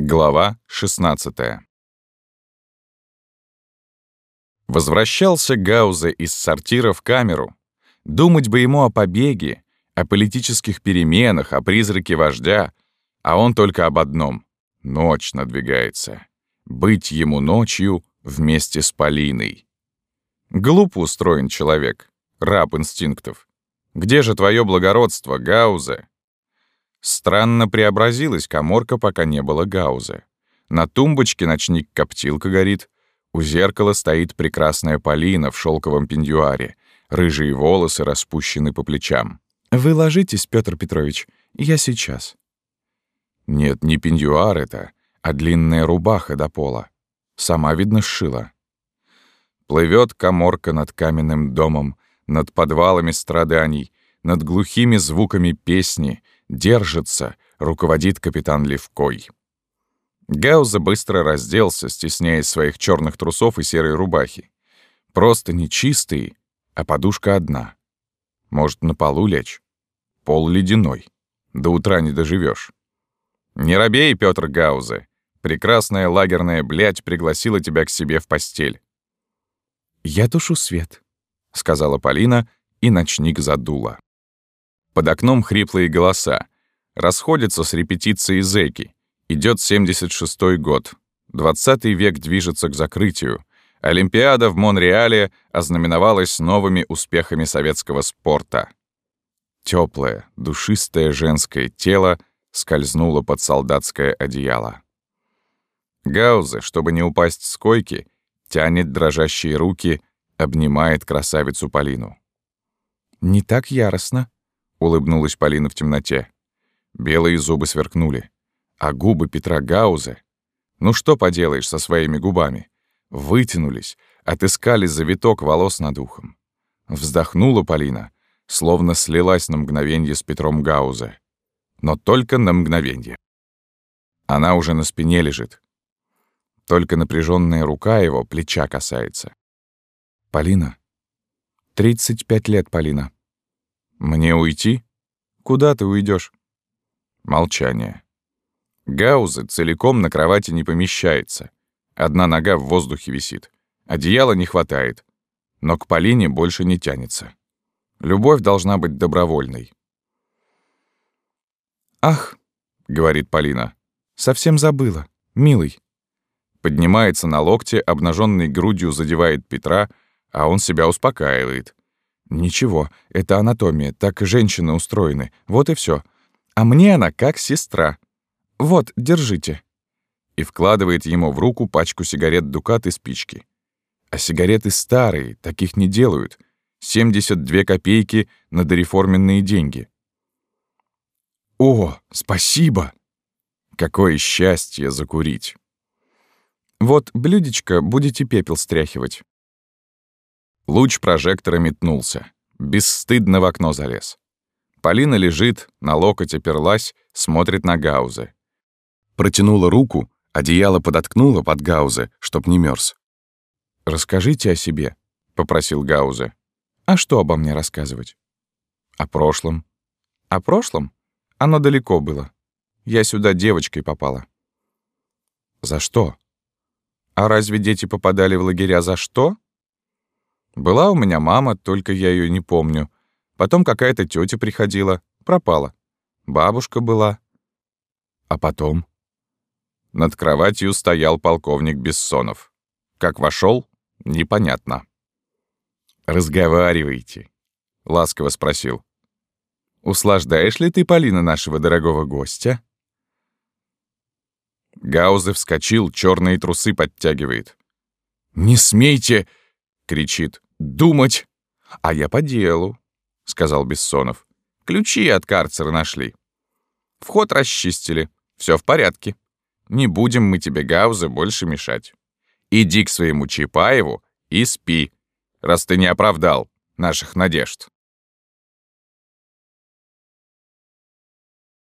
Глава 16 Возвращался Гаузе из сортира в камеру. Думать бы ему о побеге, о политических переменах, о призраке вождя, а он только об одном — ночь надвигается. Быть ему ночью вместе с Полиной. Глупо устроен человек, раб инстинктов. Где же твое благородство, Гаузе? Странно преобразилась коморка, пока не было Гаузе. На тумбочке ночник-коптилка горит, у зеркала стоит прекрасная Полина в шелковом пеньюаре, рыжие волосы распущены по плечам. «Вы ложитесь, Петр Петрович, я сейчас». Нет, не пеньюар это, а длинная рубаха до пола. Сама, видно, сшила. Плывет коморка над каменным домом, над подвалами страданий, над глухими звуками песни, держится, руководит капитан Левкой. Гауза быстро разделся, стесняясь своих черных трусов и серой рубахи. Просто не чистые, а подушка одна. Может, на полу лечь? Пол ледяной. До утра не доживешь. Не робей, Петр Гаузе. Прекрасная лагерная блядь пригласила тебя к себе в постель. «Я тушу свет», — сказала Полина, и ночник задула. Под окном хриплые голоса. Расходятся с репетицией зэки. Идет 76-й год. 20 век движется к закрытию. Олимпиада в Монреале ознаменовалась новыми успехами советского спорта. Теплое, душистое женское тело скользнуло под солдатское одеяло. Гаузе, чтобы не упасть с койки, тянет дрожащие руки, обнимает красавицу Полину. «Не так яростно», — улыбнулась Полина в темноте. Белые зубы сверкнули. А губы Петра Гаузе... Ну что поделаешь со своими губами? Вытянулись, отыскали завиток волос над ухом. Вздохнула Полина, словно слилась на мгновенье с Петром Гаузе. Но только на мгновенье. Она уже на спине лежит. Только напряженная рука его плеча касается. «Полина. 35 лет, Полина. Мне уйти? Куда ты уйдешь? Молчание. Гаузы целиком на кровати не помещается. Одна нога в воздухе висит. Одеяла не хватает. Но к Полине больше не тянется. Любовь должна быть добровольной. «Ах», — говорит Полина, — «совсем забыла. Милый». Поднимается на локте, обнаженной грудью задевает Петра, а он себя успокаивает. Ничего, это анатомия, так женщины устроены. Вот и все. А мне она как сестра. Вот, держите. И вкладывает ему в руку пачку сигарет «Дукат» и спички. А сигареты старые, таких не делают. 72 копейки на дореформенные деньги. О, спасибо! Какое счастье закурить! Вот блюдечко будете пепел стряхивать. Луч прожектора метнулся. Бесстыдно в окно залез. Полина лежит, на локоть оперлась, смотрит на Гаузы. Протянула руку, одеяло подоткнула под Гаузе, чтоб не мерз. «Расскажите о себе», — попросил Гаузе. «А что обо мне рассказывать?» «О прошлом». «О прошлом? Оно далеко было. Я сюда девочкой попала». «За что?» «А разве дети попадали в лагеря за что?» Была у меня мама, только я ее не помню. Потом какая-то тетя приходила, пропала. Бабушка была. А потом? Над кроватью стоял полковник Бессонов. Как вошел, непонятно. «Разговаривайте», — ласково спросил. «Услаждаешь ли ты, Полина, нашего дорогого гостя?» Гаузе вскочил, черные трусы подтягивает. «Не смейте!» — кричит. «Думать!» «А я по делу», — сказал Бессонов. «Ключи от карцера нашли. Вход расчистили. Все в порядке. Не будем мы тебе, Гаузе, больше мешать. Иди к своему Чапаеву и спи, раз ты не оправдал наших надежд».